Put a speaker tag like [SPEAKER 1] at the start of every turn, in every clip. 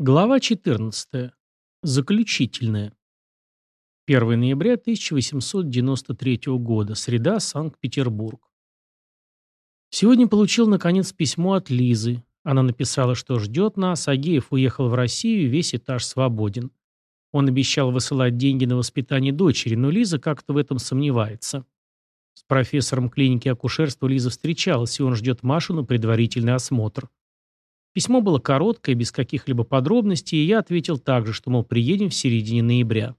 [SPEAKER 1] Глава 14. Заключительная. 1 ноября 1893 года. Среда. Санкт-Петербург. Сегодня получил, наконец, письмо от Лизы. Она написала, что ждет нас, Агеев уехал в Россию, весь этаж свободен. Он обещал высылать деньги на воспитание дочери, но Лиза как-то в этом сомневается. С профессором клиники акушерства Лиза встречалась, и он ждет Машу на предварительный осмотр. Письмо было короткое, без каких-либо подробностей, и я ответил также, что, мол, приедем в середине ноября.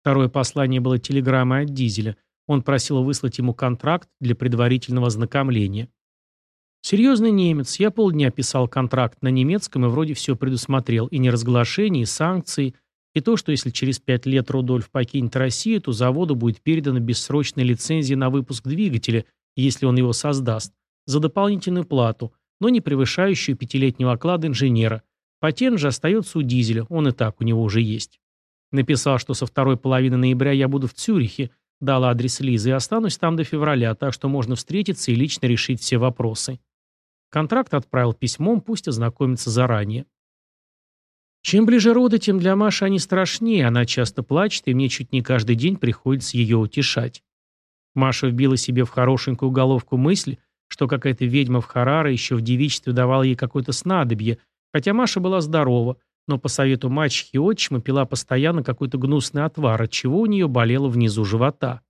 [SPEAKER 1] Второе послание было телеграммой от Дизеля. Он просил выслать ему контракт для предварительного ознакомления. Серьезный немец. Я полдня писал контракт на немецком и вроде все предусмотрел. И неразглашение, и санкции, и то, что если через пять лет Рудольф покинет Россию, то заводу будет передана бессрочная лицензия на выпуск двигателя, если он его создаст, за дополнительную плату – но не превышающую пятилетнего оклада инженера. Патент же остается у дизеля, он и так у него уже есть. Написал, что со второй половины ноября я буду в Цюрихе, дал адрес Лизы и останусь там до февраля, так что можно встретиться и лично решить все вопросы. Контракт отправил письмом, пусть ознакомится заранее. Чем ближе роды, тем для Маши они страшнее, она часто плачет, и мне чуть не каждый день приходится ее утешать. Маша вбила себе в хорошенькую головку мысль, что какая-то ведьма в Харара еще в девичестве давала ей какое-то снадобье, хотя Маша была здорова, но по совету мачехи и отчима пила постоянно какой-то гнусный отвар, от чего у нее болело внизу живота.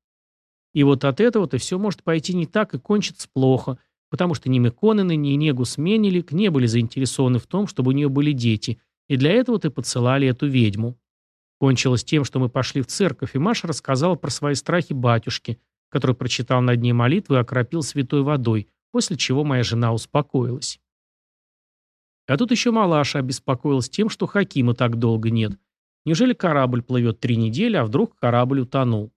[SPEAKER 1] И вот от этого-то все может пойти не так и кончиться плохо, потому что ни Меконены, ни Негус Менелик не были заинтересованы в том, чтобы у нее были дети, и для этого-то подсылали эту ведьму. Кончилось тем, что мы пошли в церковь, и Маша рассказала про свои страхи батюшке, который прочитал над ней молитву и окропил святой водой, после чего моя жена успокоилась. А тут еще малаша обеспокоилась тем, что Хакима так долго нет. Неужели корабль плывет три недели, а вдруг корабль утонул?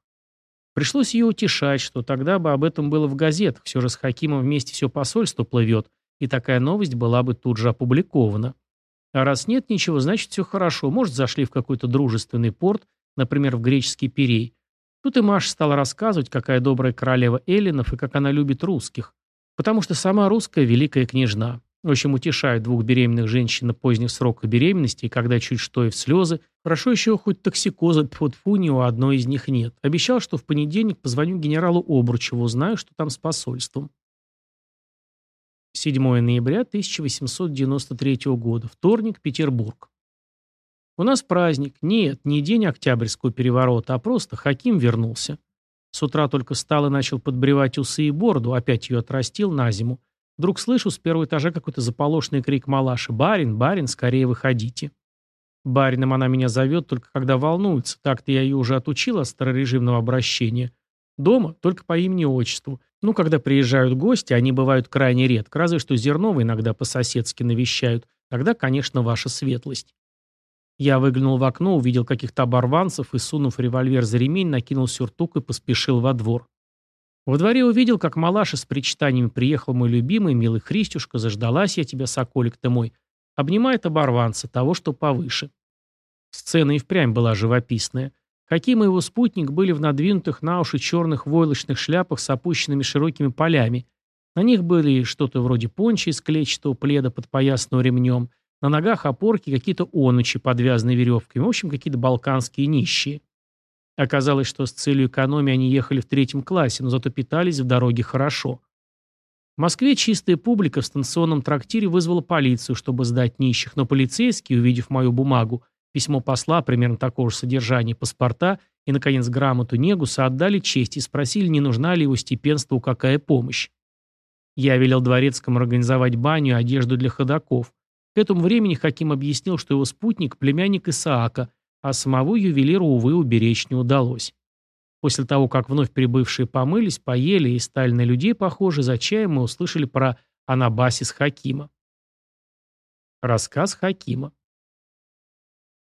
[SPEAKER 1] Пришлось ее утешать, что тогда бы об этом было в газетах, все же с Хакимом вместе все посольство плывет, и такая новость была бы тут же опубликована. А раз нет ничего, значит все хорошо, может зашли в какой-то дружественный порт, например, в греческий Пирей, Тут и Маша стала рассказывать, какая добрая королева Эллинов и как она любит русских. Потому что сама русская великая княжна. В общем, утешают двух беременных женщин на поздних сроках беременности, и когда чуть что и в слезы, хорошо еще хоть токсикоза тьфу ни у одной из них нет. Обещал, что в понедельник позвоню генералу Обручеву, узнаю, что там с посольством. 7 ноября 1893 года. Вторник, Петербург. У нас праздник. Нет, не день Октябрьского переворота, а просто Хаким вернулся. С утра только встал и начал подбревать усы и бороду, опять ее отрастил на зиму. Вдруг слышу с первого этажа какой-то заполошный крик малаши. «Барин, барин, скорее выходите!» Барином она меня зовет только когда волнуется. Так-то я ее уже отучил от старорежимного обращения. Дома только по имени-отчеству. Ну, когда приезжают гости, они бывают крайне редко, разве что Зернова иногда по-соседски навещают. Тогда, конечно, ваша светлость. Я выглянул в окно, увидел каких-то оборванцев и, сунув револьвер за ремень, накинул сюртук и поспешил во двор. Во дворе увидел, как малаша с причитаниями приехал мой любимый, милый Христюшка, заждалась я тебя, соколик ты мой, обнимает оборванца, того, что повыше. Сцена и впрямь была живописная. Хаким и его спутник были в надвинутых на уши черных войлочных шляпах с опущенными широкими полями. На них были что-то вроде пончи из клетчатого пледа, подпоясанного ремнем, на ногах опорки какие-то онучи, подвязанные веревками. В общем, какие-то балканские нищие. Оказалось, что с целью экономии они ехали в третьем классе, но зато питались в дороге хорошо. В Москве чистая публика в станционном трактире вызвала полицию, чтобы сдать нищих, но полицейские, увидев мою бумагу, письмо посла примерно такого же содержания, паспорта и, наконец, грамоту Негуса, отдали честь и спросили, не нужна ли его степенству какая помощь. Я велел дворецкому организовать баню и одежду для ходаков, к этому времени Хаким объяснил, что его спутник – племянник Исаака, а самого ювелира, увы, уберечь не удалось. После того, как вновь прибывшие помылись, поели и стали на людей похожи, за чаем мы услышали про Анабасис Хакима. Рассказ Хакима.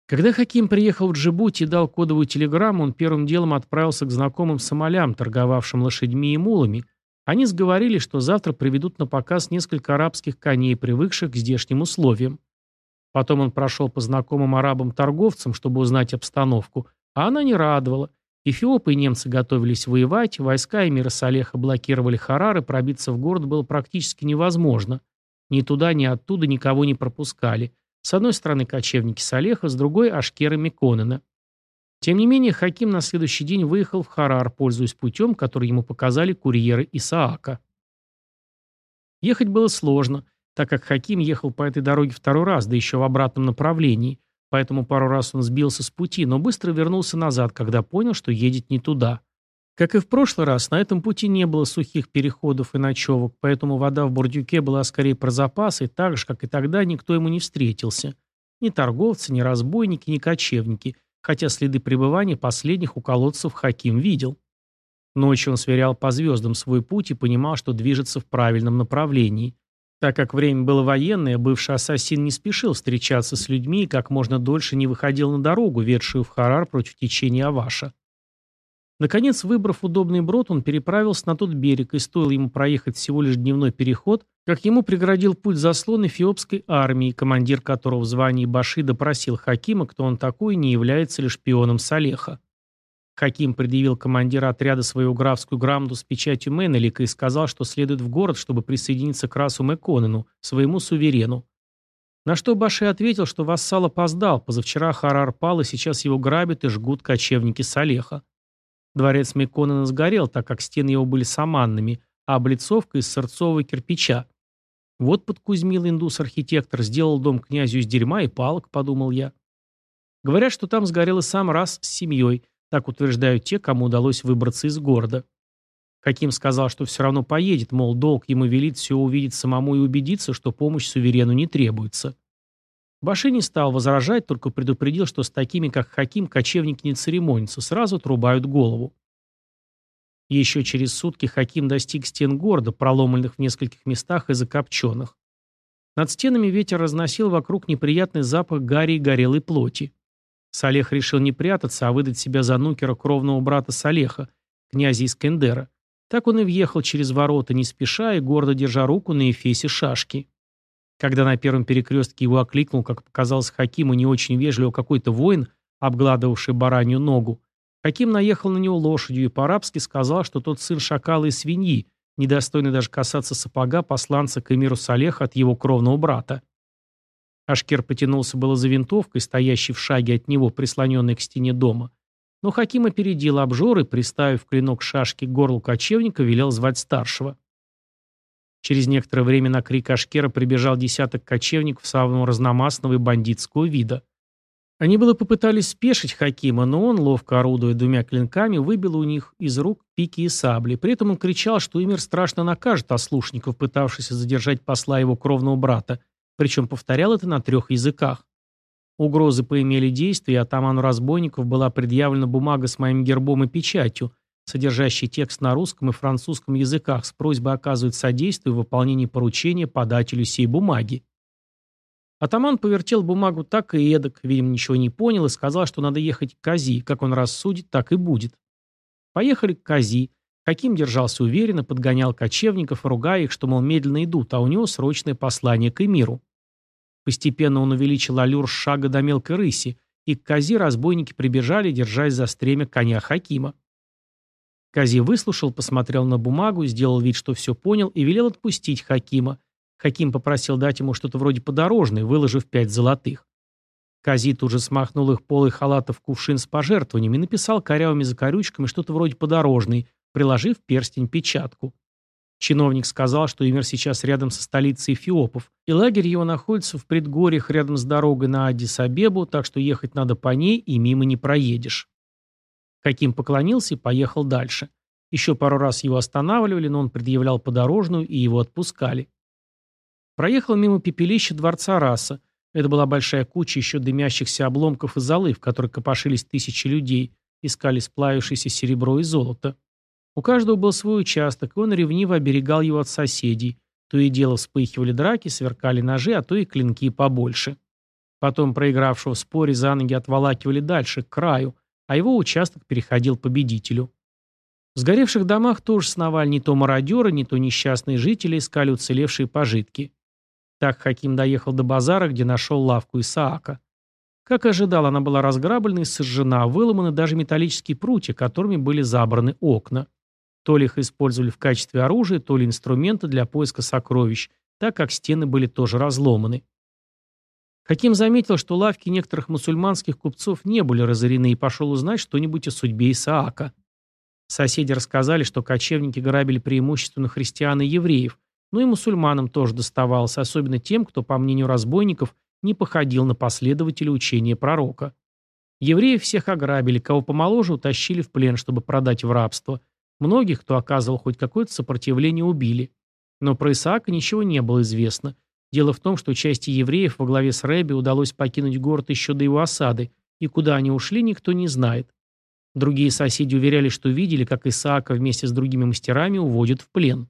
[SPEAKER 1] Когда Хаким приехал в Джибути и дал кодовую телеграмму, он первым делом отправился к знакомым сомалям, торговавшим лошадьми и мулами, они сговорили, что завтра приведут на показ несколько арабских коней, привыкших к здешним условиям. Потом он прошел по знакомым арабам-торговцам, чтобы узнать обстановку, а она не радовала. Эфиопы и немцы готовились воевать, войска эмира Салеха блокировали Харары, пробиться в город было практически невозможно. Ни туда, ни оттуда никого не пропускали. С одной стороны кочевники Салеха, с другой – Ашкера Миконена. Тем не менее, Хаким на следующий день выехал в Харар, пользуясь путем, который ему показали курьеры Исаака. Ехать было сложно, так как Хаким ехал по этой дороге второй раз, да еще в обратном направлении, поэтому пару раз он сбился с пути, но быстро вернулся назад, когда понял, что едет не туда. Как и в прошлый раз, на этом пути не было сухих переходов и ночевок, поэтому вода в Бурдюке была скорее про запас, и так же, как и тогда, никто ему не встретился. Ни торговцы, ни разбойники, ни кочевники, хотя следы пребывания последних у колодцев Хаким видел. Ночью он сверял по звездам свой путь и понимал, что движется в правильном направлении. Так как время было военное, бывший ассасин не спешил встречаться с людьми и как можно дольше не выходил на дорогу, ведшую в Харар против течения Аваша. Наконец, выбрав удобный брод, он переправился на тот берег, и стоило ему проехать всего лишь дневной переход, как ему преградил путь заслон эфиопской армии, командир которого в звании Баши допросил Хакима, кто он такой, не является ли шпионом Салеха. Хаким предъявил командира отряда свою графскую грамоту с печатью Менелика и сказал, что следует в город, чтобы присоединиться к расу Мэконену, своему суверену. На что Баши ответил, что вассал опоздал, позавчера Харар пал, и сейчас его грабят и жгут кочевники Салеха. Дворец Меконена сгорел, так как стены его были саманными, а облицовка из сырцового кирпича. Вот подкузмил индус-архитектор, сделал дом князю из дерьма и палок, подумал я. Говорят, что там сгорел и сам раз с семьей, так утверждают те, кому удалось выбраться из города. Хаким сказал, что все равно поедет, мол, долг ему велит все увидеть самому и убедиться, что помощь суверену не требуется. Баши не стал возражать, только предупредил, что с такими, как Хаким, кочевники не церемонятся, сразу отрубают голову. Еще через сутки Хаким достиг стен города, проломанных в нескольких местах и закопченных. Над стенами ветер разносил вокруг неприятный запах гари и горелой плоти. Салех решил не прятаться, а выдать себя за нукера кровного брата Салеха, князя Искендера. Так он и въехал через ворота, не спеша и гордо держа руку на эфесе шашки. Когда на первом перекрестке его окликнул, как показалось Хакиму, не очень вежливо какой-то воин, обгладывавший баранью ногу, Хаким наехал на него лошадью и по-арабски сказал, что тот сын шакала и свиньи, недостойный даже касаться сапога посланца к эмиру Салеха от его кровного брата. Ашкер потянулся было за винтовкой, стоящей в шаге от него, прислоненной к стене дома. Но Хаким опередил обжор и, приставив клинок шашки к горлу кочевника, велел звать старшего. Через некоторое время на крик Ашкера прибежал десяток кочевников самого разномастного и бандитского вида. Они было попытались спешить Хакима, но он, ловко орудуя двумя клинками, выбил у них из рук пики и сабли. При этом он кричал, что Эмир страшно накажет ослушников, пытавшихся задержать посла его кровного брата, причем повторял это на трех языках. Угрозы поимели действия, и атаману разбойников была предъявлена бумага с моим гербом и печатью, содержащий текст на русском и французском языках с просьбой оказывать содействие в выполнении поручения подателю сей бумаги. Атаман повертел бумагу так и эдак, видимо, ничего не понял и сказал, что надо ехать к Кази, как он рассудит, так и будет. Поехали к Кази. Хаким держался уверенно, подгонял кочевников, ругая их, что, мол, медленно идут, а у него срочное послание к эмиру. Постепенно он увеличил аллюр шага до мелкой рыси, и к Кази разбойники прибежали, держась за стремя коня Хакима. Кази выслушал, посмотрел на бумагу, сделал вид, что все понял, и велел отпустить Хакима. Хаким попросил дать ему что-то вроде подорожной, выложив пять золотых. Кази тут же смахнул их полой халата в кувшин с пожертвованиями и написал корявыми закорючками что-то вроде подорожной, приложив перстень-печатку. Чиновник сказал, что Эмир сейчас рядом со столицей Эфиопов, и лагерь его находится в предгорьях рядом с дорогой на Аддис-Абебу, так что ехать надо по ней и мимо не проедешь. Хаким поклонился и поехал дальше. Еще пару раз его останавливали, но он предъявлял подорожную, и его отпускали. Проехал мимо пепелища дворца раса. Это была большая куча еще дымящихся обломков и золы, в которой копошились тысячи людей, искали сплавившееся серебро и золото. У каждого был свой участок, и он ревниво оберегал его от соседей. То и дело вспыхивали драки, сверкали ножи, а то и клинки побольше. Потом проигравшего в споре за ноги отволакивали дальше, к краю, а его участок переходил победителю. В сгоревших домах тоже сновали не то мародеры, не то несчастные жители искали уцелевшие пожитки. Так Хаким доехал до базара, где нашел лавку Исаака. Как и ожидал, она была разграблена и сожжена, выломаны даже металлические прутья, которыми были забраны окна. То ли их использовали в качестве оружия, то ли инструмента для поиска сокровищ, так как стены были тоже разломаны. Хаким заметил, что лавки некоторых мусульманских купцов не были разорены и пошел узнать что-нибудь о судьбе Исаака. Соседи рассказали, что кочевники грабили преимущественно христиан и евреев, но и мусульманам тоже доставалось, особенно тем, кто, по мнению разбойников, не походил на последователя учения пророка. Евреев всех ограбили, кого помоложе утащили в плен, чтобы продать в рабство. Многих, кто оказывал хоть какое-то сопротивление, убили. Но про Исаака ничего не было известно. Дело в том, что части евреев во главе с Рэби удалось покинуть город еще до его осады, и куда они ушли, никто не знает. Другие соседи уверяли, что видели, как Исаака вместе с другими мастерами уводят в плен.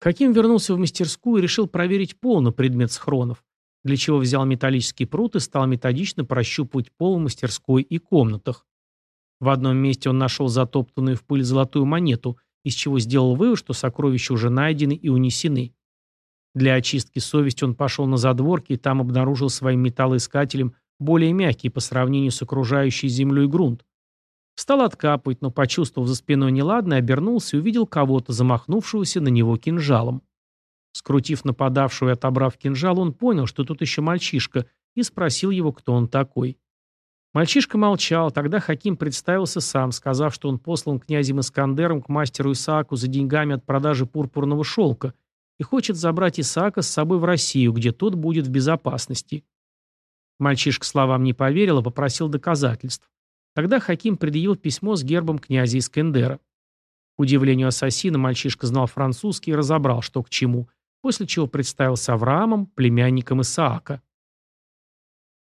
[SPEAKER 1] Хаким вернулся в мастерскую и решил проверить пол на предмет схронов, для чего взял металлический пруд и стал методично прощупывать пол в мастерской и комнатах. В одном месте он нашел затоптанную в пыль золотую монету, из чего сделал вывод, что сокровища уже найдены и унесены. Для очистки совести он пошел на задворки и там обнаружил своим металлоискателем более мягкий по сравнению с окружающей землей грунт. Стал откапывать, но, почувствовав за спиной неладное, обернулся и увидел кого-то, замахнувшегося на него кинжалом. Скрутив нападавшего и отобрав кинжал, он понял, что тут еще мальчишка, и спросил его, кто он такой. Мальчишка молчал, тогда Хаким представился сам, сказав, что он послан князем Искандером к мастеру Исааку за деньгами от продажи пурпурного шелка и хочет забрать Исаака с собой в Россию, где тот будет в безопасности. Мальчишка словам не поверил и попросил доказательств. Тогда Хаким предъявил письмо с гербом князя Искандера. К удивлению ассасина, мальчишка знал французский и разобрал, что к чему, после чего представился Авраамом, племянником Исаака.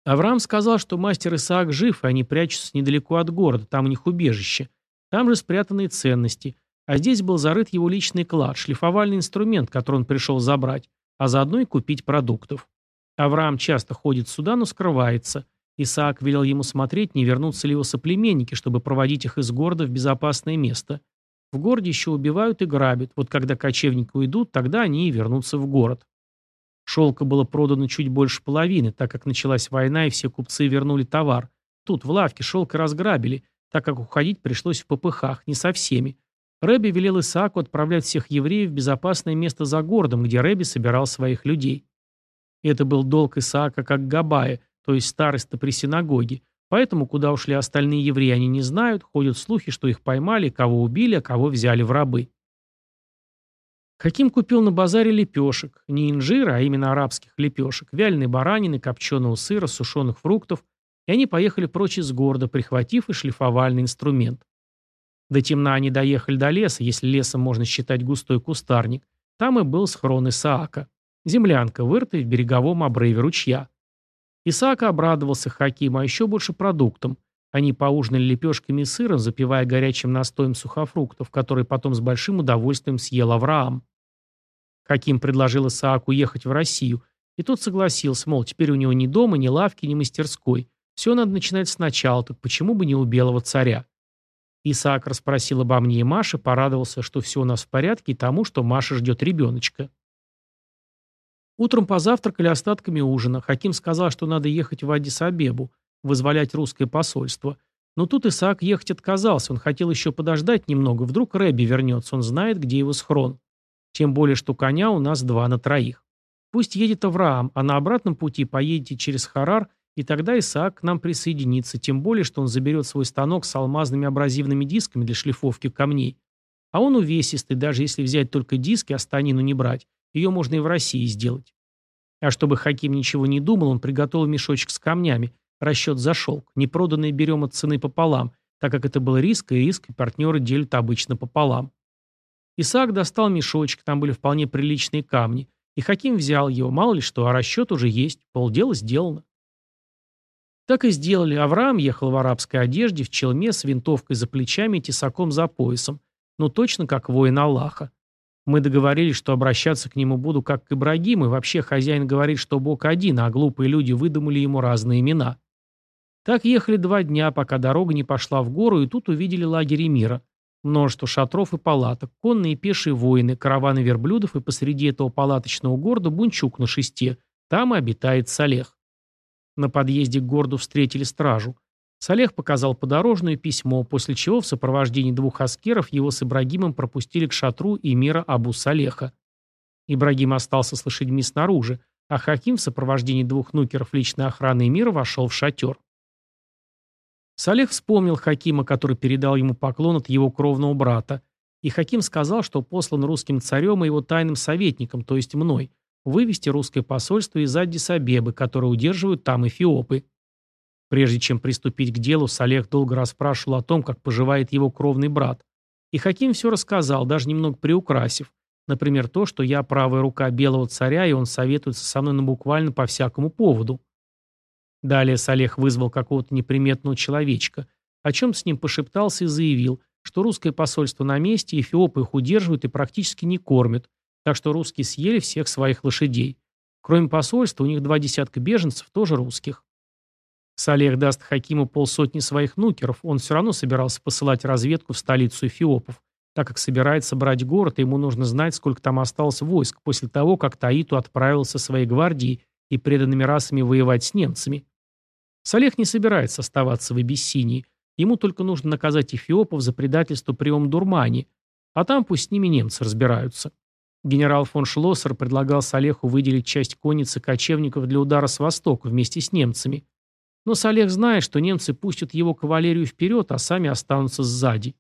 [SPEAKER 1] Авраам сказал, что мастер Исаак жив, и они прячутся недалеко от города, там у них убежище. Там же спрятанные ценности. А здесь был зарыт его личный клад, шлифовальный инструмент, который он пришел забрать, а заодно и купить продуктов. Авраам часто ходит сюда, но скрывается. Исаак велел ему смотреть, не вернутся ли его соплеменники, чтобы проводить их из города в безопасное место. В городе еще убивают и грабят. Вот когда кочевники уйдут, тогда они и вернутся в город. Шелка было продано чуть больше половины, так как началась война, и все купцы вернули товар. Тут, в лавке, шелк разграбили, так как уходить пришлось в попыхах, не со всеми. Рэби велел Исааку отправлять всех евреев в безопасное место за городом, где Рэби собирал своих людей. Это был долг Исаака как Габая, то есть староста при синагоге. Поэтому, куда ушли остальные евреи, они не знают, ходят слухи, что их поймали, кого убили, а кого взяли в рабы. Хаким купил на базаре лепешек, не инжира, а именно арабских лепешек, вяленой баранины, копченого сыра, сушеных фруктов, и они поехали прочь из города, прихватив и шлифовальный инструмент. До темна они доехали до леса, если лесом можно считать густой кустарник. Там и был схрон Исаака. Землянка, вырытая в береговом обрыве ручья. Исаака обрадовался Хакиму, а еще больше продуктом. Они поужинали лепешками и сыром, запивая горячим настоем сухофруктов, который потом с большим удовольствием съел Авраам. Хаким предложил Исааку ехать в Россию, и тот согласился, мол, теперь у него ни дома, ни лавки, ни мастерской. Все надо начинать сначала, так почему бы не у белого царя? Исаак расспросил обо мне и Маше, порадовался, что все у нас в порядке и тому, что Маша ждет ребеночка. Утром позавтракали остатками ужина. Хаким сказал, что надо ехать в Аддис-Абебу, вызволять русское посольство. Но тут Исаак ехать отказался, он хотел еще подождать немного, вдруг Рэби вернется, он знает, где его схрон. Тем более, что коня у нас два на троих. Пусть едет Авраам, а на обратном пути поедете через Харар, и тогда Исаак к нам присоединится, тем более, что он заберет свой станок с алмазными абразивными дисками для шлифовки камней. А он увесистый, даже если взять только диски, а станину не брать. Ее можно и в России сделать. А чтобы Хаким ничего не думал, он приготовил мешочек с камнями, расчет за шелк. Непроданные берем от цены пополам, так как это был риск, и риск партнеры делят обычно пополам. Исаак достал мешочек, там были вполне приличные камни. И Хаким взял его, мало ли что, а расчет уже есть, полдела сделано. Так и сделали. Авраам ехал в арабской одежде, в челме, с винтовкой за плечами и тесаком за поясом. Ну точно как воин Аллаха. Мы договорились, что обращаться к нему буду как к Ибрагиму, и вообще хозяин говорит, что Бог один, а глупые люди выдумали ему разные имена. Так ехали два дня, пока дорога не пошла в гору, и тут увидели лагерь мира. Множество шатров и палаток, конные и пешие воины, караваны верблюдов, и посреди этого палаточного города бунчук на шесте. Там и обитает Салех. На подъезде к городу встретили стражу. Салех показал подорожное письмо, после чего в сопровождении двух аскеров его с Ибрагимом пропустили к шатру эмира Абу Салеха. Ибрагим остался с лошадьми снаружи, а Хаким в сопровождении двух нукеров личной охраны мира вошел в шатер. Салех вспомнил Хакима, который передал ему поклон от его кровного брата, и Хаким сказал, что послан русским царем и его тайным советником, то есть мной, вывести русское посольство из Аддис-Абебы, которое удерживают там эфиопы. Прежде чем приступить к делу, Салех долго расспрашивал о том, как поживает его кровный брат. И Хаким все рассказал, даже немного приукрасив. Например, то, что я правая рука белого царя, и он советуется со мной на буквально по всякому поводу. Далее Салех вызвал какого-то неприметного человечка, о чем с ним пошептался и заявил, что русское посольство на месте, эфиопы их удерживают и практически не кормят, так что русские съели всех своих лошадей. Кроме посольства, у них два десятка беженцев, тоже русских. Салех даст Хакиму полсотни своих нукеров, он все равно собирался посылать разведку в столицу эфиопов, так как собирается брать город, и ему нужно знать, сколько там осталось войск после того, как Таиту отправился своей гвардией и преданными расами воевать с немцами. Салех не собирается оставаться в Абиссинии, ему только нужно наказать эфиопов за предательство при Омдурмане, а там пусть с ними немцы разбираются. Генерал фон Шлоссер предлагал Салеху выделить часть конницы кочевников для удара с востока вместе с немцами. Но Салех знает, что немцы пустят его кавалерию вперед, а сами останутся сзади.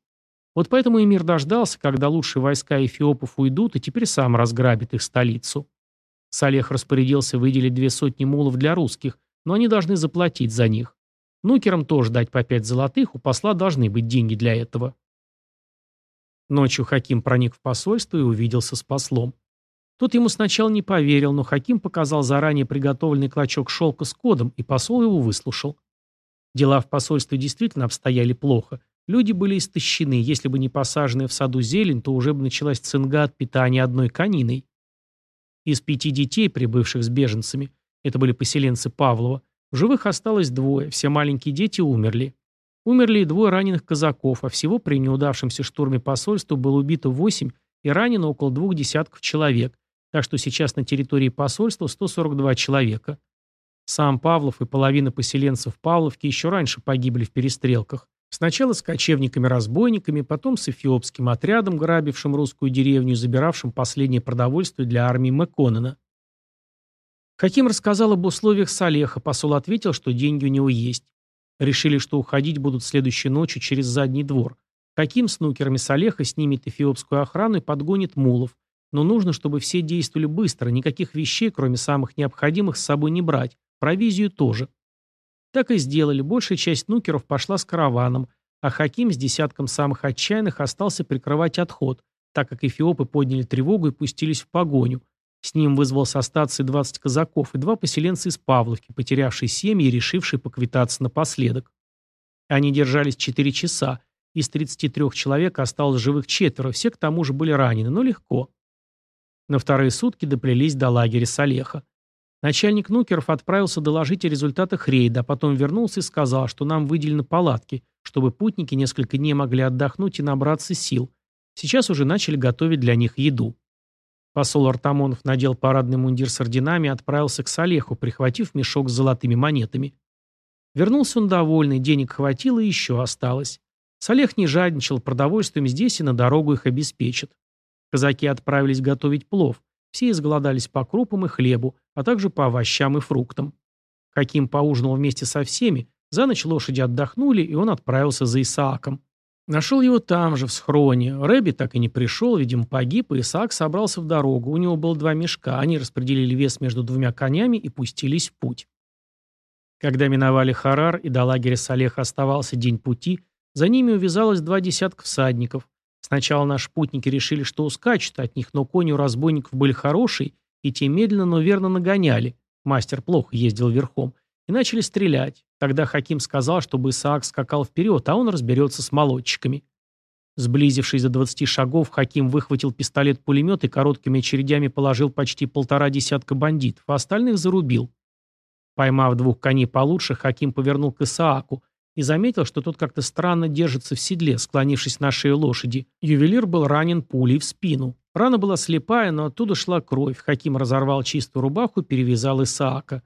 [SPEAKER 1] Вот поэтому Эмир дождался, когда лучшие войска эфиопов уйдут, и теперь сам разграбит их столицу. Салех распорядился выделить две сотни мулов для русских, но они должны заплатить за них. Нукерам тоже дать по пять золотых, у посла должны быть деньги для этого. Ночью Хаким проник в посольство и увиделся с послом. Тот ему сначала не поверил, но Хаким показал заранее приготовленный клочок шелка с кодом, и посол его выслушал. Дела в посольстве действительно обстояли плохо. Люди были истощены, если бы не посаженная в саду зелень, то уже бы началась цинга от питания одной кониной. Из пяти детей, прибывших с беженцами, это были поселенцы Павлова, в живых осталось двое, все маленькие дети умерли. Умерли и двое раненых казаков, а всего при неудавшемся штурме посольства было убито восемь и ранено около двух десятков человек, так что сейчас на территории посольства 142 человека. Сам Павлов и половина поселенцев Павловки еще раньше погибли в перестрелках. Сначала с кочевниками-разбойниками, потом с эфиопским отрядом, грабившим русскую деревню и забиравшим последнее продовольствие для армии Макконнена. Хаким рассказал об условиях Салеха, посол ответил, что деньги у него есть. Решили, что уходить будут следующей ночью через задний двор. Хаким с нукерами Салеха снимет эфиопскую охрану и подгонит мулов, но нужно, чтобы все действовали быстро, никаких вещей, кроме самых необходимых, с собой не брать. Провизию тоже. Так и сделали. Большая часть нукеров пошла с караваном, а Хаким с десятком самых отчаянных остался прикрывать отход, так как эфиопы подняли тревогу и пустились в погоню. С ним вызвался остаться 20 казаков и два поселенца из Павловки, потерявшие семьи и решившие поквитаться напоследок. Они держались 4 часа. Из 33 человек осталось живых четверо, все к тому же были ранены, но легко. На вторые сутки доплелись до лагеря Салеха. Начальник Нукеров отправился доложить о результатах рейда, а потом вернулся и сказал, что нам выделены палатки, чтобы путники несколько дней могли отдохнуть и набраться сил. Сейчас уже начали готовить для них еду. Посол Артамонов надел парадный мундир с орденами и отправился к Салеху, прихватив мешок с золотыми монетами. Вернулся он довольный, денег хватило и еще осталось. Салех не жадничал продовольствием здесь и на дорогу их обеспечит. Казаки отправились готовить плов. Все изголодались по крупам и хлебу, а также по овощам и фруктам. Хаким поужинал вместе со всеми, за ночь лошади отдохнули, и он отправился за Исааком. Нашел его там же, в схроне. Рэби так и не пришел, видимо, погиб, и Исаак собрался в дорогу. У него было два мешка. Они распределили вес между двумя конями и пустились в путь. Когда миновали Харар и до лагеря Салеха оставался день пути, за ними увязалось два десятка всадников. Сначала наши путники решили, что ускачут от них, но кони у разбойников были хорошие, и те медленно, но верно нагоняли. Мастер плохо ездил верхом. И начали стрелять. Тогда Хаким сказал, чтобы Исаак скакал вперед, а он разберется с молодчиками. Сблизившись до 20 шагов, Хаким выхватил пистолет-пулемет и короткими очередями положил почти полтора десятка бандитов, а остальных зарубил. Поймав двух коней получше, Хаким повернул к Исааку, и заметил, что тот как-то странно держится в седле, склонившись на шею лошади. Ювелир был ранен пулей в спину. Рана была слепая, но оттуда шла кровь. Хаким разорвал чистую рубаху и перевязал Исаака.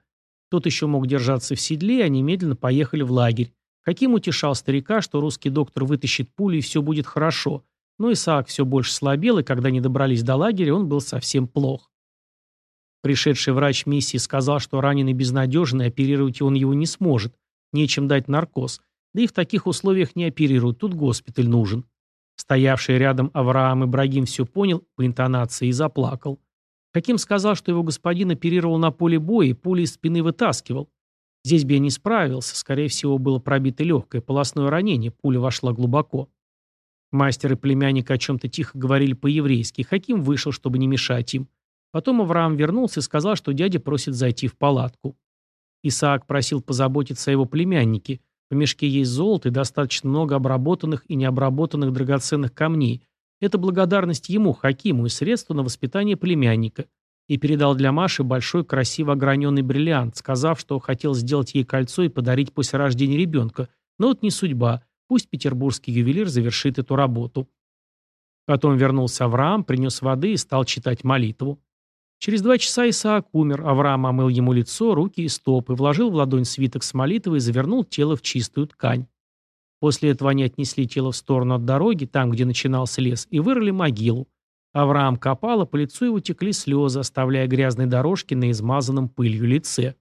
[SPEAKER 1] Тот еще мог держаться в седле, и они медленно поехали в лагерь. Хаким утешал старика, что русский доктор вытащит пулю и все будет хорошо. Но Исаак все больше слабел, и когда они добрались до лагеря, он был совсем плох. Пришедший врач миссии сказал, что раненый безнадежен, и оперировать он его не сможет. Нечем дать наркоз. Да и в таких условиях не оперируют, тут госпиталь нужен. Стоявший рядом Авраам Ибрагим все понял по интонации и заплакал. Хаким сказал, что его господин оперировал на поле боя и пули из спины вытаскивал. Здесь бы я не справился, скорее всего, было пробито легкое полостное ранение, пуля вошла глубоко. Мастер и племянник о чем-то тихо говорили по-еврейски, Хаким вышел, чтобы не мешать им. Потом Авраам вернулся и сказал, что дядя просит зайти в палатку. Исаак просил позаботиться о его племяннике. В мешке есть золото и достаточно много обработанных и необработанных драгоценных камней. Это благодарность ему, Хакиму, и средство на воспитание племянника. И передал для Маши большой красиво ограненный бриллиант, сказав, что хотел сделать ей кольцо и подарить после рождения ребенка. Но вот не судьба. Пусть петербургский ювелир завершит эту работу. Потом вернулся Авраам, принес воды и стал читать молитву. Через два часа Исаак умер, Авраам омыл ему лицо, руки и стопы, вложил в ладонь свиток с молитвой и завернул тело в чистую ткань. После этого они отнесли тело в сторону от дороги, там, где начинался лес, и вырыли могилу. Авраам копал, а по лицу его текли слезы, оставляя грязные дорожки на измазанном пылью лице.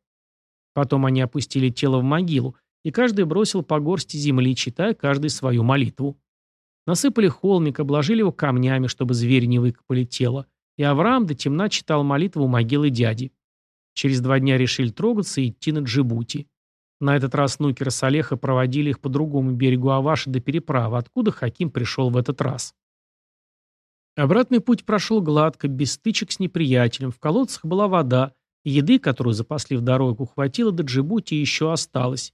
[SPEAKER 1] Потом они опустили тело в могилу, и каждый бросил по горсти земли, читая каждый свою молитву. Насыпали холмик, обложили его камнями, чтобы звери не выкопали тело, и Авраам до темна читал молитву у могилы дяди. Через два дня решили трогаться и идти на Джибути. На этот раз Нукер с Олеха проводили их по другому берегу Аваши до переправы, откуда Хаким пришел в этот раз. Обратный путь прошел гладко, без стычек с неприятелем, в колодцах была вода, еды, которую запасли в дорогу, хватило до Джибути и еще осталось.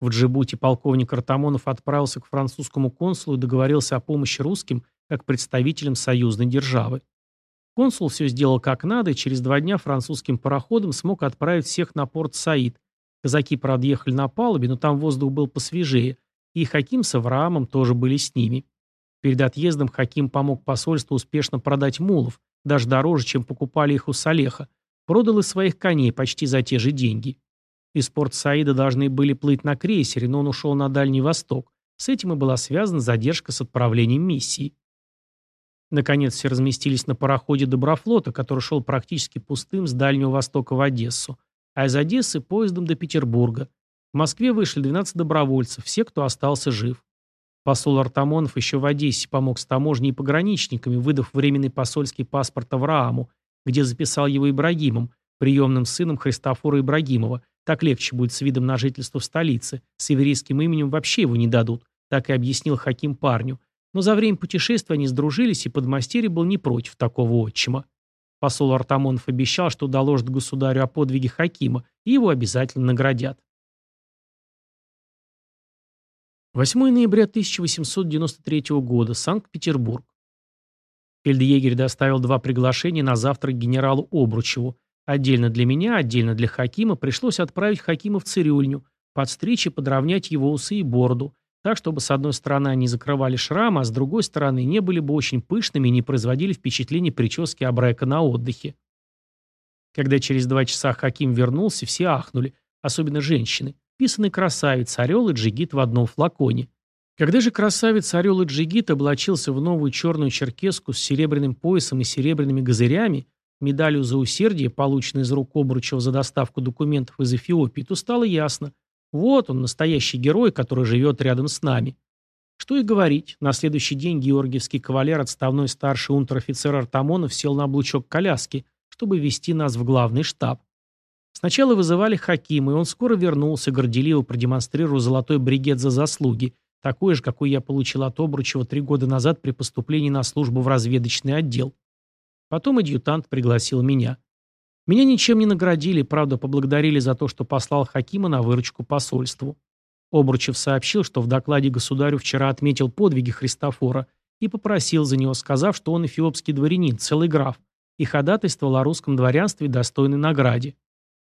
[SPEAKER 1] В Джибути полковник Артамонов отправился к французскому консулу и договорился о помощи русским как представителям союзной державы. Консул все сделал как надо, и через два дня французским пароходом смог отправить всех на порт Саид. Казаки подъехали на палубе, но там воздух был посвежее, и Хаким с Авраамом тоже были с ними. Перед отъездом Хаким помог посольству успешно продать мулов, даже дороже, чем покупали их у Салеха, продал из своих коней почти за те же деньги. Из порт Саида должны были плыть на крейсере, но он ушел на Дальний Восток. С этим и была связана задержка с отправлением миссии. Наконец все разместились на пароходе Доброфлота, который шел практически пустым с Дальнего Востока в Одессу, а из Одессы поездом до Петербурга. В Москве вышли 12 добровольцев, все, кто остался жив. Посол Артамонов еще в Одессе помог с таможней и пограничниками, выдав временный посольский паспорт Аврааму, где записал его Ибрагимом, приемным сыном Христофора Ибрагимова. Так легче будет с видом на жительство в столице. С еврейским именем вообще его не дадут. Так и объяснил Хаким парню. Но за время путешествия они сдружились, и подмастерье был не против такого отчима. Посол Артамонов обещал, что доложит государю о подвиге Хакима, и его обязательно наградят. 8 ноября 1893 года. Санкт-Петербург. Фельдъегерь доставил два приглашения на завтрак генералу Обручеву. Отдельно для меня, отдельно для Хакима пришлось отправить Хакима в цирюльню, подстричь и подровнять его усы и бороду, так, чтобы с одной стороны они закрывали шрам, а с другой стороны не были бы очень пышными и не производили впечатление прически Абрека на отдыхе. Когда через два часа Хаким вернулся, все ахнули, особенно женщины. Писанный красавец, орел и джигит в одном флаконе. Когда же красавец орел и джигит облачился в новую черную черкеску с серебряным поясом и серебряными газырями, медалью за усердие, полученной из рук Обручева за доставку документов из Эфиопии, то стало ясно, вот он, настоящий герой, который живет рядом с нами. Что и говорить, на следующий день георгиевский кавалер, отставной старший унтер-офицер Артамонов, сел на облучок коляски, чтобы вести нас в главный штаб. Сначала вызывали Хакима, и он скоро вернулся, горделиво продемонстрируя золотой бригет за заслуги, такой же, какой я получил от Обручева три года назад при поступлении на службу в разведочный отдел. Потом адъютант пригласил меня. Меня ничем не наградили, правда, поблагодарили за то, что послал Хакима на выручку посольству. Обручев сообщил, что в докладе государю вчера отметил подвиги Христофора и попросил за него, сказав, что он эфиопский дворянин, целый граф, и ходатайствовал о русском дворянстве достойной награде.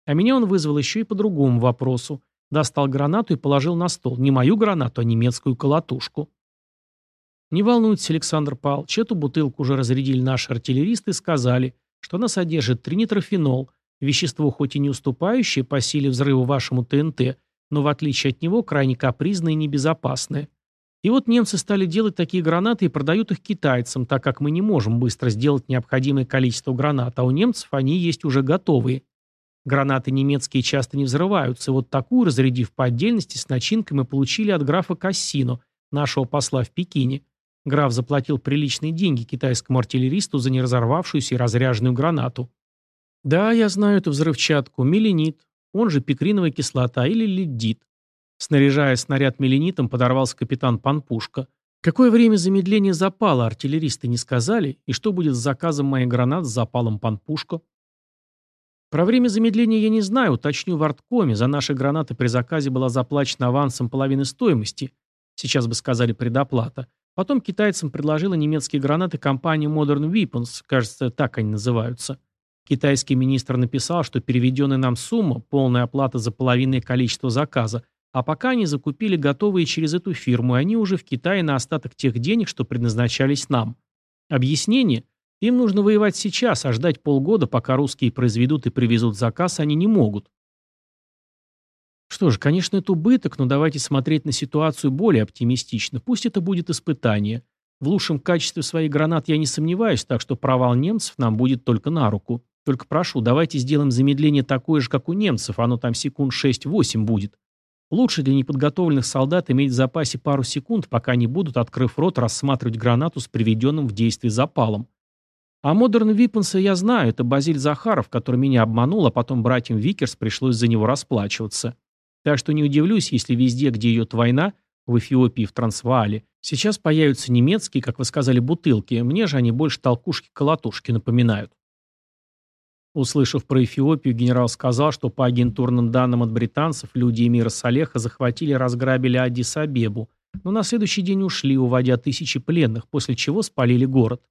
[SPEAKER 1] А меня он вызвал еще и по другому вопросу. Достал гранату и положил на стол. Не мою гранату, а немецкую колотушку. Не волнуйтесь, Александр Павлович, эту бутылку уже разрядили наши артиллеристы и сказали, что она содержит тринитрофенол, вещество хоть и не уступающее по силе взрыва вашему ТНТ, но в отличие от него крайне капризное и небезопасное. И вот немцы стали делать такие гранаты и продают их китайцам, так как мы не можем быстро сделать необходимое количество гранат, а у немцев они есть уже готовые. Гранаты немецкие часто не взрываются, и вот такую, разрядив по отдельности, с начинкой мы получили от графа Кассино, нашего посла в Пекине. Граф заплатил приличные деньги китайскому артиллеристу за неразорвавшуюся и разряженную гранату. Да, я знаю эту взрывчатку, меленит, он же пикриновая кислота или ледит. Снаряжая снаряд меленитом, подорвался капитан Панпушка. Какое время замедления запала, артиллеристы не сказали, и что будет с заказом моих гранат с запалом Панпушка? Про время замедления я не знаю, уточню в арткоме. За наши гранаты при заказе была заплачена авансом половины стоимости. Сейчас бы сказали предоплата. Потом китайцам предложила немецкие гранаты компания Modern Weapons, кажется, так они называются. Китайский министр написал, что переведенная нам сумма – полная оплата за половинное количество заказа, а пока они закупили готовые через эту фирму, и они уже в Китае на остаток тех денег, что предназначались нам. Объяснение – им нужно воевать сейчас, а ждать полгода, пока русские произведут и привезут заказ, они не могут. Что ж, конечно, это убыток, но давайте смотреть на ситуацию более оптимистично. Пусть это будет испытание. В лучшем качестве своих гранат я не сомневаюсь, так что провал немцев нам будет только на руку. Только прошу, давайте сделаем замедление такое же, как у немцев, оно там секунд 6-8 будет. Лучше для неподготовленных солдат иметь в запасе пару секунд, пока они будут, открыв рот, рассматривать гранату с приведенным в действие запалом. А Modern Weapons я знаю, это Базиль Захаров, который меня обманул, а потом братьям Викерс пришлось за него расплачиваться. Так что не удивлюсь, если везде, где идет война, в Эфиопии, в Трансваале, сейчас появятся немецкие, как вы сказали, бутылки, мне же они больше толкушки-колотушки напоминают. Услышав про Эфиопию, генерал сказал, что по агентурным данным от британцев люди Эмира Салеха захватили и разграбили Аддис-Абебу, но на следующий день ушли, уводя тысячи пленных, после чего спалили город.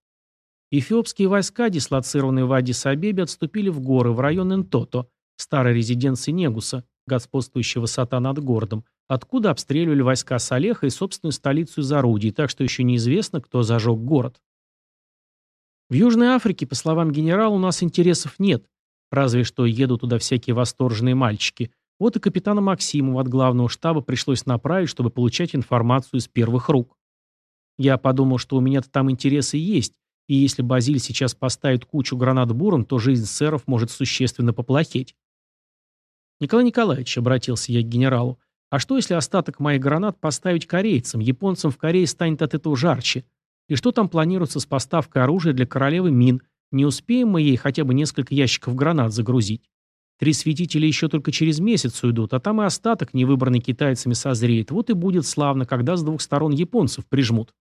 [SPEAKER 1] Эфиопские войска, дислоцированные в Аддис-Абебе, отступили в горы, в район Энтото, старой резиденции Негуса, господствующего высота над городом, откуда обстреливали войска Салеха и собственную столицу из орудий, так что еще неизвестно, кто зажег город. В Южной Африке, по словам генерала, у нас интересов нет. Разве что едут туда всякие восторженные мальчики. Вот и капитана Максимова от главного штаба пришлось направить, чтобы получать информацию из первых рук. Я подумал, что у меня-то там интересы есть, и если Базиль сейчас поставит кучу гранат буром, то жизнь сэров может существенно поплохеть. Николай Николаевич, обратился я к генералу, а что если остаток моих гранат поставить корейцам? Японцам в Корее станет от этого жарче. И что там планируется с поставкой оружия для королевы Мин? Не успеем мы ей хотя бы несколько ящиков гранат загрузить? Три святителя еще только через месяц уйдут, а там и остаток, не выбранный китайцами, созреет. Вот и будет славно, когда с двух сторон японцев прижмут.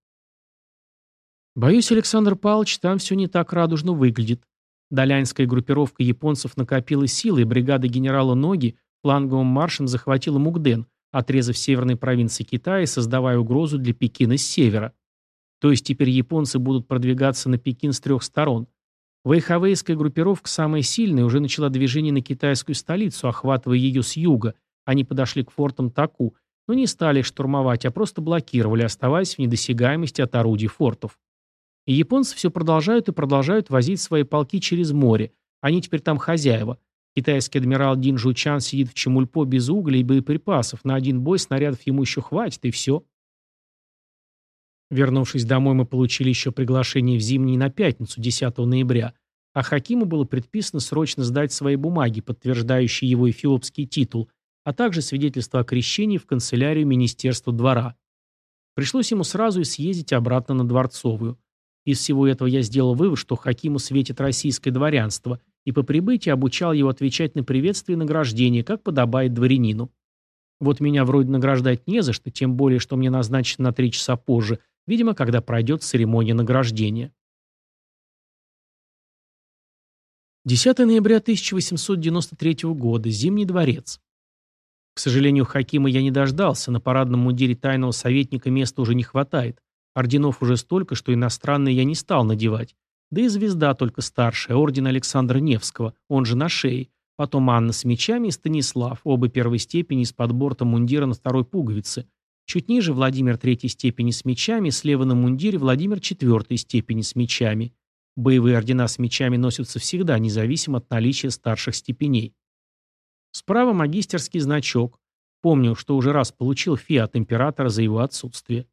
[SPEAKER 1] Боюсь, Александр Павлович, там все не так радужно выглядит. Долянская группировка японцев накопила силы, и бригада генерала Ноги фланговым маршем захватила Мукден, отрезав северной провинции Китая создавая угрозу для Пекина с севера. То есть теперь японцы будут продвигаться на Пекин с трех сторон. Вэйхавейская группировка, самая сильная, уже начала движение на китайскую столицу, охватывая ее с юга. Они подошли к фортам Таку, но не стали штурмовать, а просто блокировали, оставаясь в недосягаемости от орудий фортов. И японцы все продолжают и продолжают возить свои полки через море. Они теперь там хозяева. Китайский адмирал Дин Жучан сидит в Чемульпо без угля и боеприпасов. На один бой снарядов ему еще хватит, и все. Вернувшись домой, мы получили еще приглашение в зимний на пятницу, 10 ноября, а Хакиму было предписано срочно сдать свои бумаги, подтверждающие его эфиопский титул, а также свидетельство о крещении в канцелярию Министерства двора. Пришлось ему сразу и съездить обратно на Дворцовую. Из всего этого я сделал вывод, что Хакиму светит российское дворянство, и по прибытии обучал его отвечать на приветствие и награждение, как подобает дворянину. Вот меня вроде награждать не за что, тем более, что мне назначено на три часа позже – Видимо, когда пройдет церемония награждения. 10 ноября 1893 года. Зимний дворец. К сожалению, Хакима я не дождался. На парадном мундире тайного советника места уже не хватает. Орденов уже столько, что иностранные я не стал надевать. Да и звезда только старшая, орден Александра Невского, он же на шее. Потом Анна с мечами и Станислав, оба первой степени с подборта мундира на второй пуговице. Чуть ниже Владимир третьей степени с мечами, слева на мундире Владимир четвертой степени с мечами. Боевые ордена с мечами носятся всегда, независимо от наличия старших степеней. Справа магистерский значок. Помню, что уже раз получил фи от императора за его отсутствие.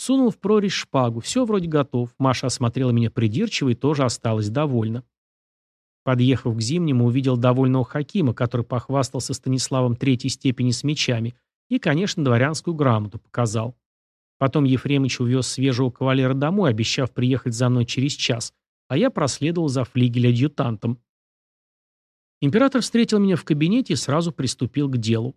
[SPEAKER 1] Сунул в прорезь шпагу. Все вроде готов. Маша осмотрела меня придирчиво и тоже осталась довольна. Подъехав к Зимнему, увидел довольного Хакима, который похвастался Станиславом третьей степени с мечами, и, конечно, дворянскую грамоту показал. Потом Ефремыч увез свежего кавалера домой, обещав приехать за мной через час, а я проследовал за флигель-адъютантом. Император встретил меня в кабинете и сразу приступил к делу.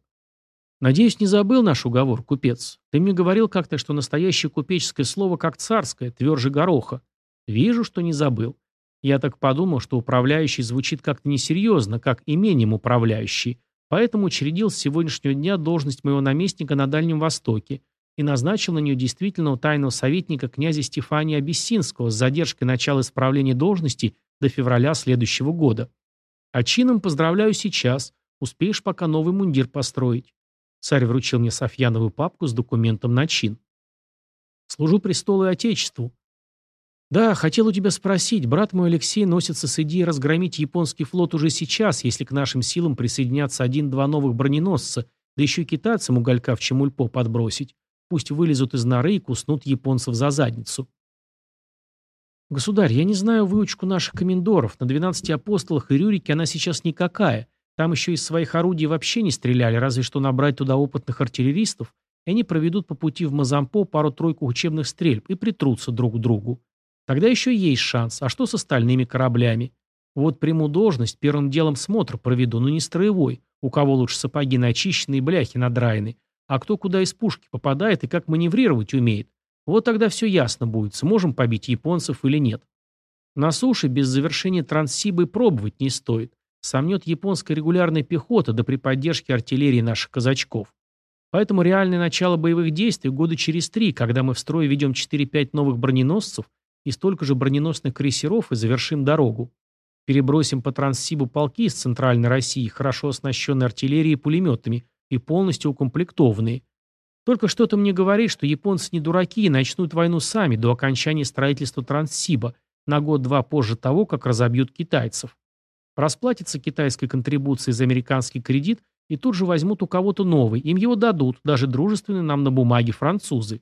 [SPEAKER 1] «Надеюсь, не забыл наш уговор, купец. Ты мне говорил как-то, что настоящее купеческое слово как царское, тверже гороха. Вижу, что не забыл. Я так подумал, что управляющий звучит как-то несерьезно, как имением управляющий, поэтому учредил с сегодняшнего дня должность моего наместника на Дальнем Востоке и назначил на нее действительного тайного советника князя Стефания Абиссинского с задержкой начала исправления должности до февраля следующего года. А чином поздравляю сейчас, успеешь пока новый мундир построить. Царь вручил мне Софьяновую папку с документом на чин. Служу престолу и отечеству, «Да, хотел у тебя спросить. Брат мой Алексей носится с идеей разгромить японский флот уже сейчас, если к нашим силам присоединятся один-два новых броненосца, да еще и китайцам уголька в Чемульпо подбросить. Пусть вылезут из норы и куснут японцев за задницу». «Государь, я не знаю выучку наших комендоров. На 12 апостолах и Рюрике она сейчас никакая. Там еще из своих орудий вообще не стреляли, разве что набрать туда опытных артиллеристов, и они проведут по пути в Мазампо пару-тройку учебных стрельб и притрутся друг к другу. Тогда еще есть шанс. А что с остальными кораблями? Вот приму должность, первым делом смотр проведу, но не строевой. У кого лучше сапоги начищены бляхи надраены. А кто куда из пушки попадает и как маневрировать умеет. Вот тогда все ясно будет, сможем побить японцев или нет. На суше без завершения транссибы пробовать не стоит. Сомнет японская регулярная пехота, да при поддержке артиллерии наших казачков. Поэтому реальное начало боевых действий года через три, когда мы в строй ведем 4-5 новых броненосцев – и столько же броненосных крейсеров и завершим дорогу. Перебросим по Транссибу полки из Центральной России, хорошо оснащенные артиллерией и пулеметами и полностью укомплектованные. Только что-то мне говорит, что японцы не дураки и начнут войну сами до окончания строительства Транссиба на год-два позже того, как разобьют китайцев. Расплатятся китайской контрибуцией за американский кредит и тут же возьмут у кого-то новый. Им его дадут, даже дружественные нам на бумаге французы.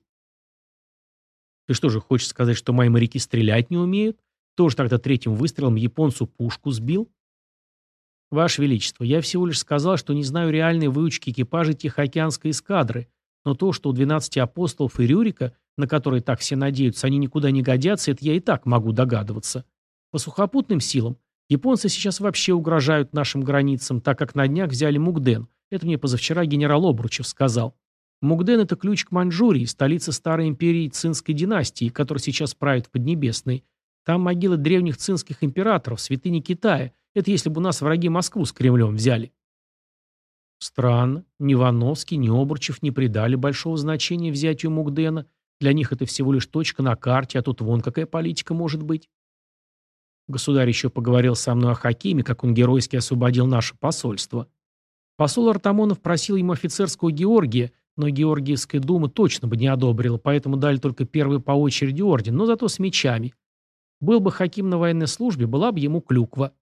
[SPEAKER 1] Ты что же, хочешь сказать, что мои моряки стрелять не умеют? Тоже тогда третьим выстрелом японцу пушку сбил? Ваше Величество, я всего лишь сказал, что не знаю реальной выучки экипажей Тихоокеанской эскадры, но то, что у 12 апостолов и Рюрика, на которые так все надеются, они никуда не годятся, это я и так могу догадываться. По сухопутным силам японцы сейчас вообще угрожают нашим границам, так как на днях взяли Мугден. Это мне позавчера генерал Обручев сказал. Мугден – это ключ к Маньчжурии, столица старой империи Цинской династии, которая сейчас правит в Поднебесной. Там могилы древних цинских императоров, святыни Китая. Это если бы у нас враги Москву с Кремлем взяли. Странно. Ни Вановский, ни Обручев не придали большого значения взятию Мугдена. Для них это всего лишь точка на карте, а тут вон какая политика может быть. Государь еще поговорил со мной о Хакиме, как он геройски освободил наше посольство. Посол Артамонов просил ему офицерского Георгия, но Георгиевская дума точно бы не одобрила, поэтому дали только первый по очереди орден, но зато с мечами. Был бы Хаким на военной службе, была бы ему клюква.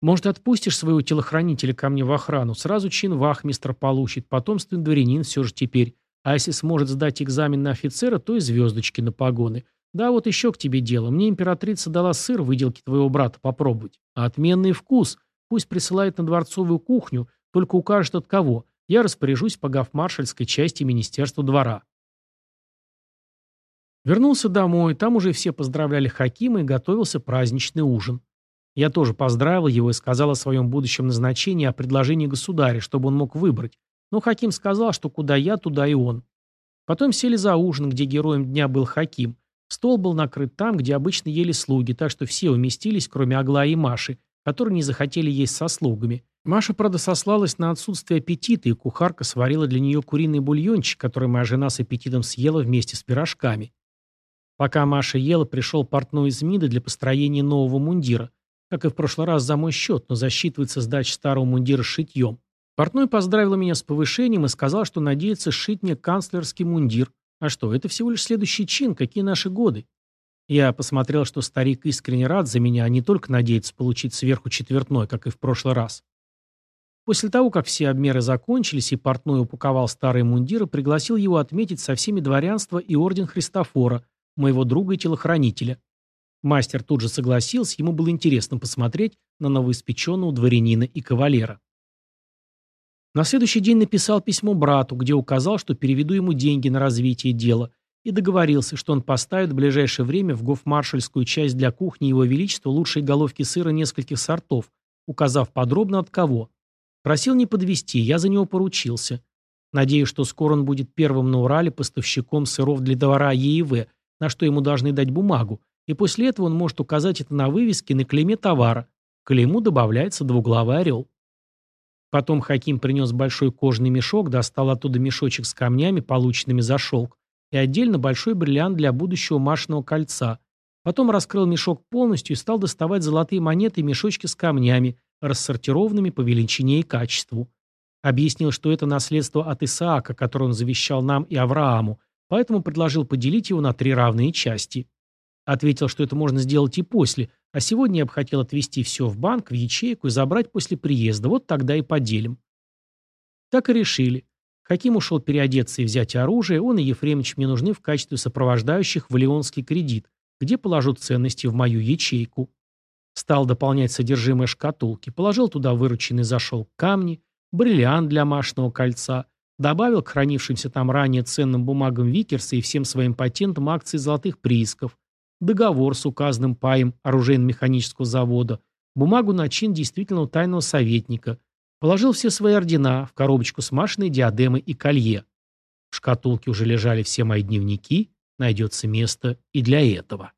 [SPEAKER 1] Может, отпустишь своего телохранителя ко мне в охрану? Сразу чин вахмистр получит, потомственный дворянин все же теперь. А если сможет сдать экзамен на офицера, то и звездочки на погоны. Да, вот еще к тебе дело. Мне императрица дала сыр выделки твоего брата попробовать. отменный вкус. Пусть присылает на дворцовую кухню, только укажет от кого я распоряжусь по гавмаршальской части Министерства двора. Вернулся домой, там уже все поздравляли Хакима и готовился праздничный ужин. Я тоже поздравил его и сказал о своем будущем назначении, о предложении государя, чтобы он мог выбрать. Но Хаким сказал, что куда я, туда и он. Потом сели за ужин, где героем дня был Хаким. Стол был накрыт там, где обычно ели слуги, так что все уместились, кроме Аглаи и Маши, которые не захотели есть со слугами. Маша, правда, сослалась на отсутствие аппетита, и кухарка сварила для нее куриный бульончик, который моя жена с аппетитом съела вместе с пирожками. Пока Маша ела, пришел портной из МИДа для построения нового мундира. Как и в прошлый раз за мой счет, но засчитывается сдача старого мундира шитьем. Портной поздравил меня с повышением и сказал, что надеется сшить мне канцлерский мундир. А что, это всего лишь следующий чин, какие наши годы. Я посмотрел, что старик искренне рад за меня, а не только надеется получить сверху четвертной, как и в прошлый раз. После того, как все обмеры закончились и портной упаковал старые мундиры, пригласил его отметить со всеми дворянство и орден Христофора, моего друга и телохранителя. Мастер тут же согласился, ему было интересно посмотреть на новоиспеченного дворянина и кавалера. На следующий день написал письмо брату, где указал, что переведу ему деньги на развитие дела, и договорился, что он поставит в ближайшее время в гофмаршальскую часть для кухни Его Величества лучшие головки сыра нескольких сортов, указав подробно от кого. Просил не подвести, я за него поручился. Надеюсь, что скоро он будет первым на Урале поставщиком сыров для двора ЕИВ, на что ему должны дать бумагу, и после этого он может указать это на вывеске на клейме товара. К клейму добавляется двуглавый орел. Потом Хаким принес большой кожаный мешок, достал оттуда мешочек с камнями, полученными за шелк, и отдельно большой бриллиант для будущего Машиного кольца. Потом раскрыл мешок полностью и стал доставать золотые монеты и мешочки с камнями, рассортированными по величине и качеству. Объяснил, что это наследство от Исаака, которое он завещал нам и Аврааму, поэтому предложил поделить его на три равные части. Ответил, что это можно сделать и после, а сегодня я бы хотел отвезти все в банк, в ячейку и забрать после приезда, вот тогда и поделим. Так и решили. Хаким ушел переодеться и взять оружие, он и Ефремович мне нужны в качестве сопровождающих в Леонский кредит, где положу ценности в мою ячейку. Стал дополнять содержимое шкатулки, положил туда вырученный зашел камни, бриллиант для машного кольца, добавил к хранившимся там ранее ценным бумагам Викерса и всем своим патентам акции золотых приисков, договор с указанным паем оружейно-механического завода, бумагу на чин действительного тайного советника, положил все свои ордена в коробочку с машиной диадемой и колье. В шкатулке уже лежали все мои дневники, найдется место и для этого.